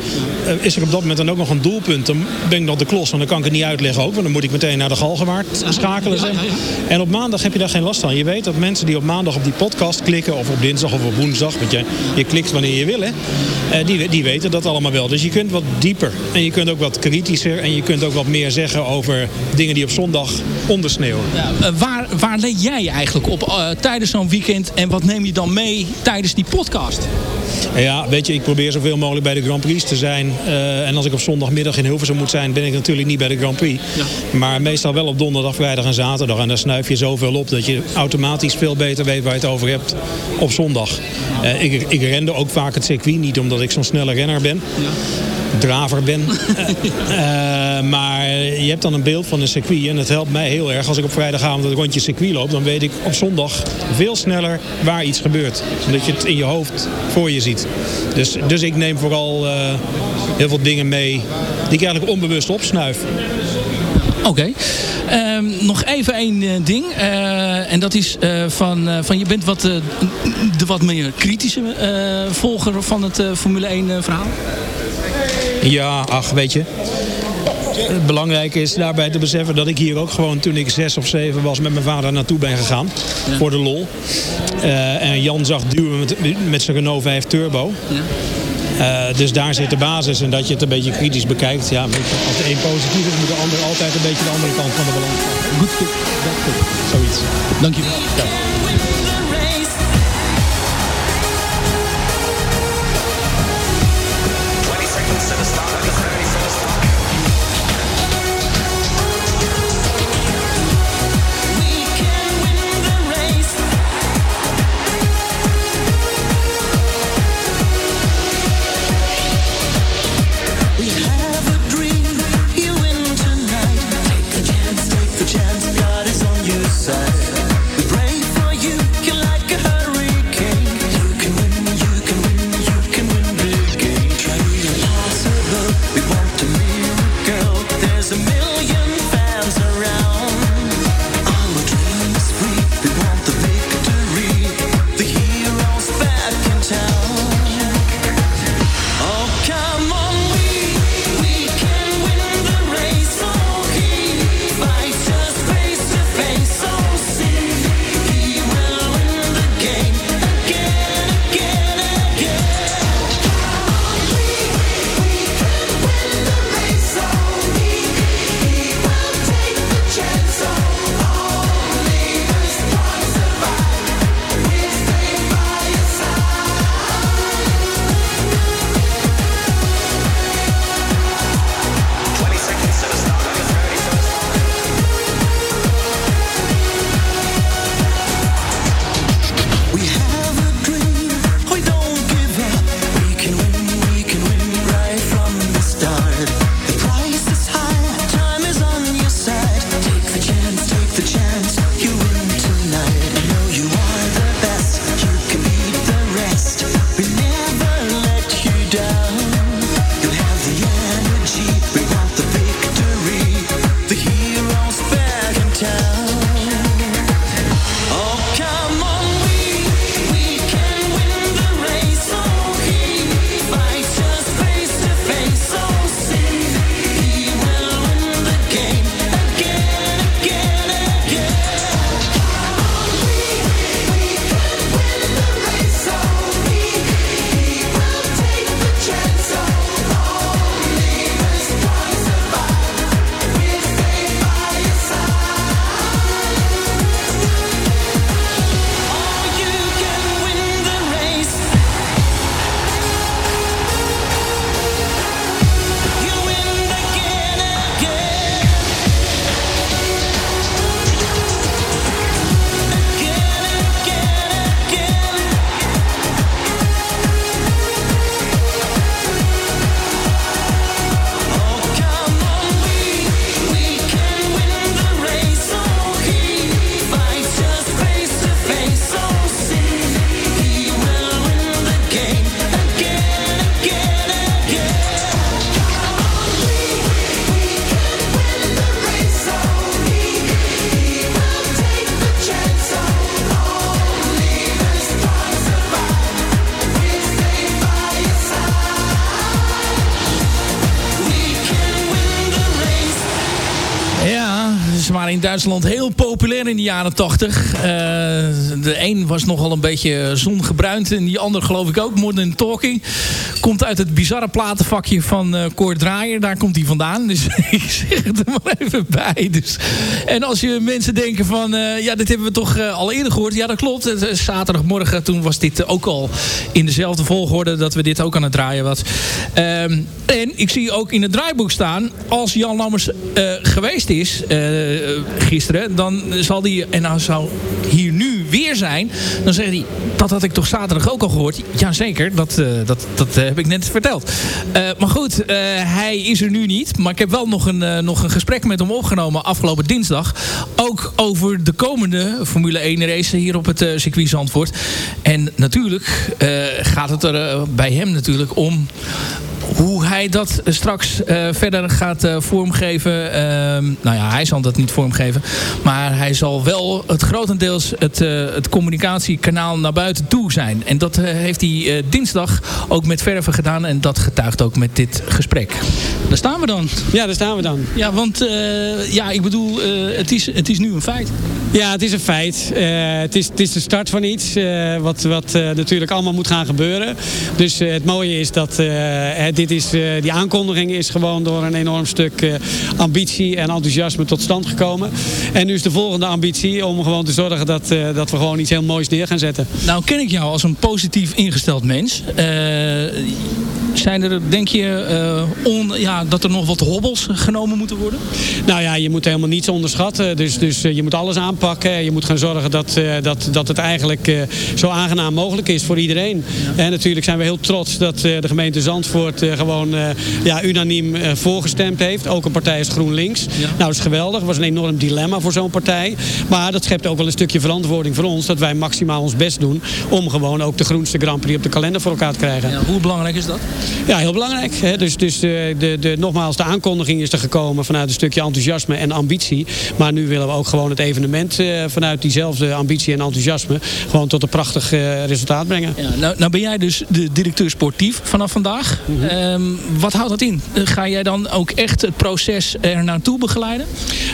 Uh, is er op dat moment dan ook nog een doelpunt, dan ben ik nog de klos. Want dan kan ik het niet uitleggen ook. Want dan moet ik meteen naar de Galgenwaard schakelen. En op maandag heb je daar geen last van. Je weet dat mensen die op maandag op die podcast klikken... of op dinsdag of op woensdag, want je, je klikt wanneer je wil... Hè, uh, die, die weten dat allemaal wel. Dus je kunt wat dieper. En je kunt ook wat kritischer. En je kunt ook wat meer zeggen over dingen die op zondag ondersneeuwen. Ja, waar, waar let jij eigenlijk op tijdens zo'n weekend? En wat neem je dan mee tijdens die podcast? Ja, weet je, ik probeer zoveel mogelijk bij de Grand Prix te zijn. Uh, en als ik op zondagmiddag in Hilversum moet zijn, ben ik natuurlijk niet bij de Grand Prix. Ja. Maar meestal wel op donderdag, vrijdag en zaterdag. En daar snuif je zoveel op dat je automatisch veel beter weet waar je het over hebt op zondag. Uh, ik, ik rende ook vaak het circuit niet omdat ik zo'n snelle renner ben. Ja draver ben. uh, [LAUGHS] maar je hebt dan een beeld van een circuit. En het helpt mij heel erg als ik op vrijdagavond het rondje circuit loop. Dan weet ik op zondag veel sneller waar iets gebeurt. Zodat je het in je hoofd voor je ziet. Dus, dus ik neem vooral uh, heel veel dingen mee die ik eigenlijk onbewust opsnuif. Oké. Um, nog even één ding. En dat is van, van je bent wat, de wat meer kritische volger van het Formule 1 verhaal. Ja, ach, weet je. Het belangrijke is daarbij te beseffen dat ik hier ook gewoon toen ik zes of zeven was met mijn vader naartoe ben gegaan. Ja. Voor de lol. Uh, en Jan zag duwen met, met zijn Renault 5 Turbo. Ja. Uh, dus daar zit de basis en dat je het een beetje kritisch bekijkt. Ja, als de een positief is, moet de ander altijd een beetje de andere kant van de balans pakken. Goed, Zoiets. Dank je wel. Ja. Duitsland heel populair in de jaren 80. Uh, de een was nogal een beetje zongebruind. En die ander geloof ik ook. Modern Talking. Komt uit het bizarre platenvakje van uh, Draaier. Daar komt hij vandaan. Dus [LAUGHS] ik zeg het er maar even bij. Dus. En als je mensen denken van... Uh, ja, dit hebben we toch uh, al eerder gehoord. Ja, dat klopt. Zaterdagmorgen toen was dit ook al in dezelfde volgorde... dat we dit ook aan het draaien was. Um, en ik zie ook in het draaiboek staan... als Jan Lammers geweest is gisteren... dan zal hij... en dan zou hier nu weer zijn... dan zegt hij... dat had ik toch zaterdag ook al gehoord. Jazeker, dat, uh, dat, dat uh, heb ik net verteld. Uh, maar goed, hij is er nu niet. Maar ik heb wel nog een, nog een gesprek met hem opgenomen afgelopen dinsdag. Ook over de komende Formule 1 race hier op het circuit Zandvoort. En natuurlijk gaat het er bij hem natuurlijk om hoe hij dat straks uh, verder gaat uh, vormgeven. Uh, nou ja, hij zal dat niet vormgeven. Maar hij zal wel het grotendeels het, het communicatiekanaal naar buiten toe zijn. En dat heeft hij dinsdag ook met verven gedaan. En dat getuigt ook met dit gesprek. Daar staan we dan. Ja, daar staan we dan. Ja, want ja, ik bedoel, het, is, het is nu een feit. Ja, het is een feit. het, is, het is de start van iets wat, wat natuurlijk allemaal moet gaan gebeuren. Dus het mooie is dat het dit is, uh, die aankondiging is gewoon door een enorm stuk uh, ambitie en enthousiasme tot stand gekomen. En nu is de volgende ambitie om gewoon te zorgen dat, uh, dat we gewoon iets heel moois neer gaan zetten. Nou ken ik jou als een positief ingesteld mens. zijn er, denk je, on, ja, dat er nog wat hobbels genomen moeten worden? Nou ja, je moet helemaal niets onderschatten. Dus, dus je moet alles aanpakken. Je moet gaan zorgen dat, dat, dat het eigenlijk zo aangenaam mogelijk is voor iedereen. Ja. En natuurlijk zijn we heel trots dat de gemeente Zandvoort gewoon uh, ja, unaniem uh, voorgestemd heeft. Ook een partij als GroenLinks. Ja. Nou, dat is geweldig. Dat was een enorm dilemma voor zo'n partij. Maar dat schept ook wel een stukje verantwoording voor ons. Dat wij maximaal ons best doen om gewoon ook de groenste Grand Prix op de kalender voor elkaar te krijgen. Ja, hoe belangrijk is dat? Ja, heel belangrijk. Hè? Dus, dus uh, de, de, nogmaals, de aankondiging is er gekomen vanuit een stukje enthousiasme en ambitie. Maar nu willen we ook gewoon het evenement vanuit diezelfde ambitie en enthousiasme gewoon tot een prachtig resultaat brengen. Ja, nou, nou ben jij dus de directeur sportief vanaf vandaag. Mm -hmm. Um, wat houdt dat in? Ga jij dan ook echt het proces er naartoe begeleiden?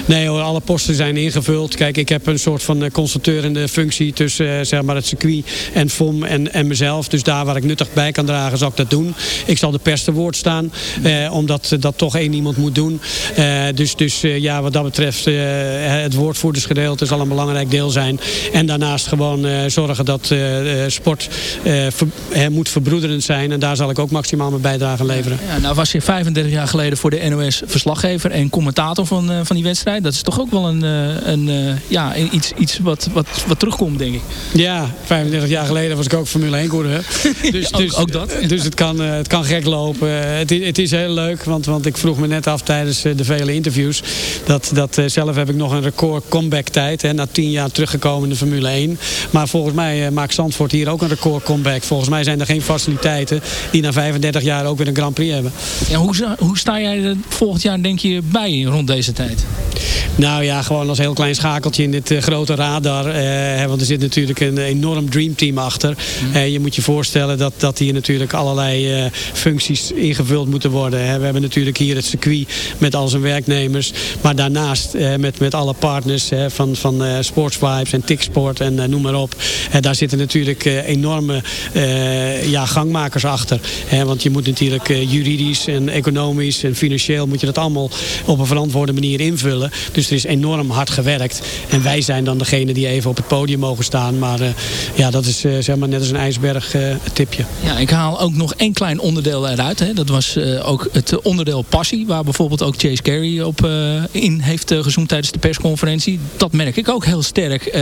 Nee hoor, alle posten zijn ingevuld. Kijk, ik heb een soort van constateurende functie tussen uh, zeg maar het circuit en FOM en, en mezelf. Dus daar waar ik nuttig bij kan dragen, zal ik dat doen. Ik zal de pers te woord staan, omdat dat toch één iemand moet doen. Dus dus ja, wat dat betreft, het woordvoerdersgedeelte zal een belangrijk deel zijn. En daarnaast gewoon zorgen dat sport ver, moet verbroederend zijn. En daar zal ik ook maximaal mijn bijdrage leveren. Ja, nou was je 35 jaar geleden voor de NOS verslaggever en commentator van, uh, van die wedstrijd. Dat is toch ook wel een, uh, een uh, ja, iets, iets wat, wat, wat terugkomt, denk ik. Ja, 35 jaar geleden was ik ook Formule 1 coureur. [LAUGHS] Dus, ook, dus, ook dat. Dus het kan, het kan gek lopen. Het, het is heel leuk, want, want ik vroeg me net af tijdens de vele interviews. Dat, dat zelf heb ik nog een record comeback tijd. Hè, na 10 jaar teruggekomen in de Formule 1. Maar volgens mij maakt Zandvoort hier ook een record comeback. Volgens mij zijn er geen faciliteiten die na 35 jaar ook weer een Grand Prix hebben. Ja, hoe, hoe sta jij er volgend jaar denk je bij rond deze tijd? Nou ja, gewoon als heel klein schakeltje in dit uh, grote radar. Uh, want er zit natuurlijk een enorm dreamteam achter. Mm. Uh, je moet je voorstellen dat, dat hier natuurlijk allerlei functies ingevuld moeten worden. Hè. We hebben natuurlijk hier het circuit met al zijn werknemers. Maar daarnaast met, met alle partners van, van Sportsvibes en Tiksport en noem maar op. daar zitten natuurlijk enorme ja, gangmakers achter. want je moet natuurlijk juridisch en economisch en financieel moet je dat allemaal op een verantwoorde manier invullen. Dus er is enorm hard gewerkt. En wij zijn dan degene die even op het podium mogen staan. Maar uh, ja, dat is uh, zeg maar net als een ijsberg tipje. Ja, ik haal ook nog één klein onderdeel eruit. Hè. Dat was ook het onderdeel passie. Waar bijvoorbeeld ook Chase Carey op in heeft gezoomd tijdens de persconferentie. Dat merk ik ook heel sterk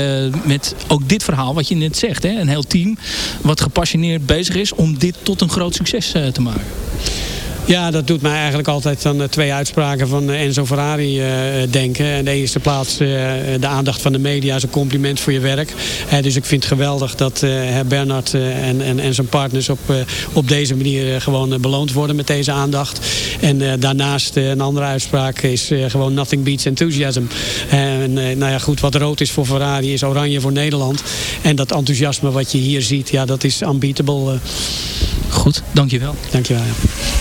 met ook dit verhaal wat je net zegt. Hè. Een heel team wat gepassioneerd bezig is om dit tot een groot succes te maken. Ja, dat doet mij eigenlijk altijd aan twee uitspraken van Enzo Ferrari uh, denken. In de eerste plaats uh, de aandacht van de media is een compliment voor je werk. Uh, dus ik vind het geweldig dat Bernard en, en, en zijn partners op, op deze manier gewoon beloond worden met deze aandacht. En daarnaast een andere uitspraak is gewoon nothing beats enthusiasm. En nou ja, goed, wat rood is voor Ferrari is oranje voor Nederland. En dat enthousiasme wat je hier ziet, ja, dat is unbeatable. Goed, dankjewel. Dankjewel, ja.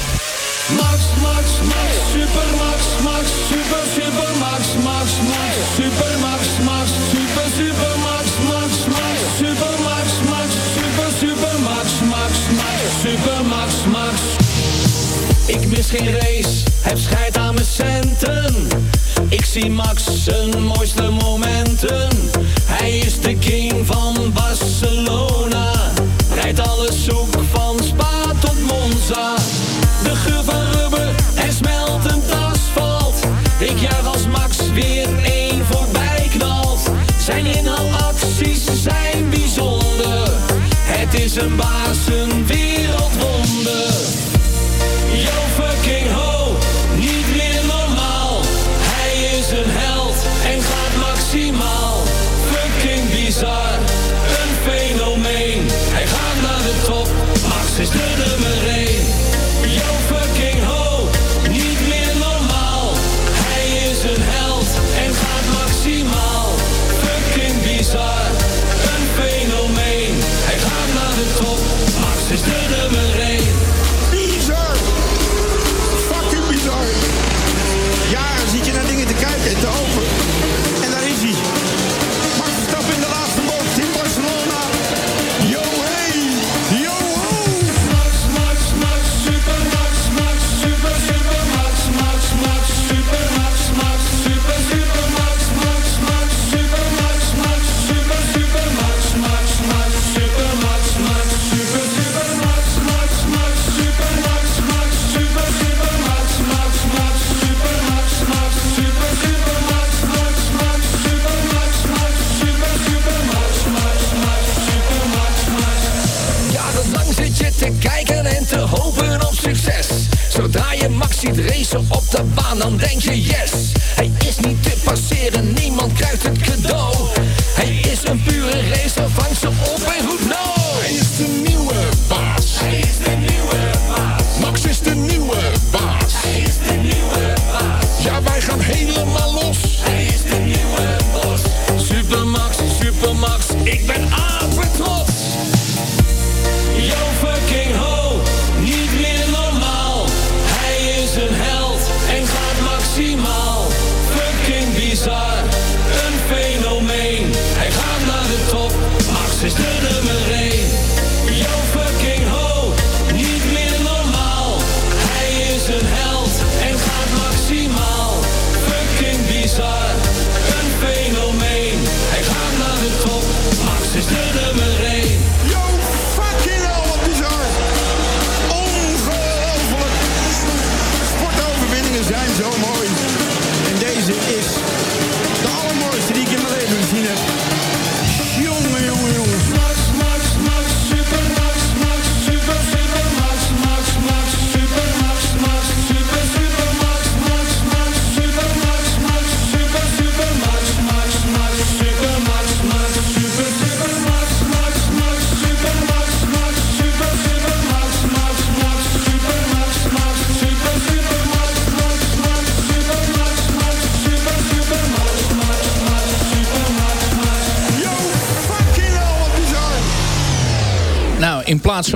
Max, Max, Max, super Max, Max, super, super Max, Max, Max, super Max, Max, super, Max, Max, Max, super Max, Max, Max, Max, Max, Max, Ik mis geen race, heb scheid aan mijn centen. Ik zie Max zijn mooiste momenten. Hij is de king van Barcelona. Rijdt alles zoek van Spa tot Monza.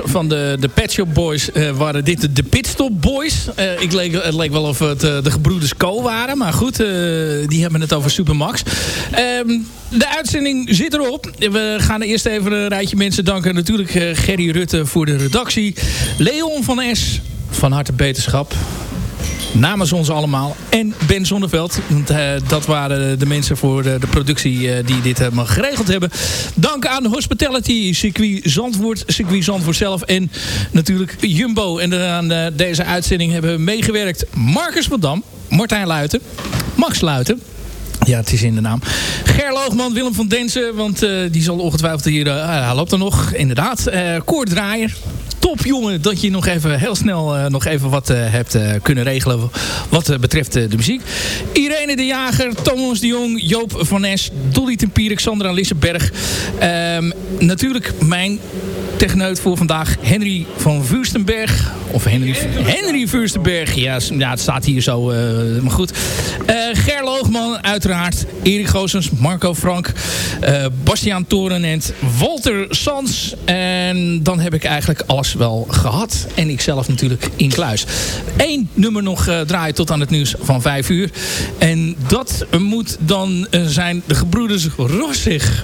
Van de, de Pet Shop Boys eh, waren dit de, Pitstop Boys. Eh, ik leek, het leek wel of het eh, de gebroeders Co waren. Maar goed, die hebben het over Supermax. Ehm, de uitzending zit erop. We gaan eerst even een rijtje mensen danken. Natuurlijk Gerry Rutte voor de redactie. Leon van S, van harte beterschap namens ons allemaal. En Ben Zonneveld. Want eh, dat waren de mensen voor de, productie eh, die dit helemaal geregeld hebben. Dank aan Hospitality, circuit Zandvoort, circuit Zandvoort zelf. En natuurlijk Jumbo. En aan eh, deze uitzending hebben meegewerkt Marcus van Dam, Martijn Luiten, Max Luiten. Ja, het is in de naam. Ger Loogman, Willem van Densen, want die zal ongetwijfeld hier... eh, hij loopt er nog, inderdaad. Koord Draaier. Top jongen dat je nog even heel snel eh, nog even wat eh, hebt eh, kunnen regelen wat betreft de muziek. Irene de Jager, Thomas de Jong, Joop van Nes, Dolly Tempierik, Sandra Lissenberg. Ehm, natuurlijk mijn techneut voor vandaag, Henry van Vuurstenberg. Of Henry, Henry Vuurstenberg. Ja, ja, het staat hier zo, maar goed. Eh Ger Loogman, uiteraard. Erik Goossens, Marco Frank, Bastiaan Torenent, Walter Sans. En dan heb ik eigenlijk alles wel gehad. En ik zelf natuurlijk in kluis. Eén nummer nog eh, draaien tot aan het nieuws van vijf uur. En dat moet dan eh, zijn de gebroeders Rossig.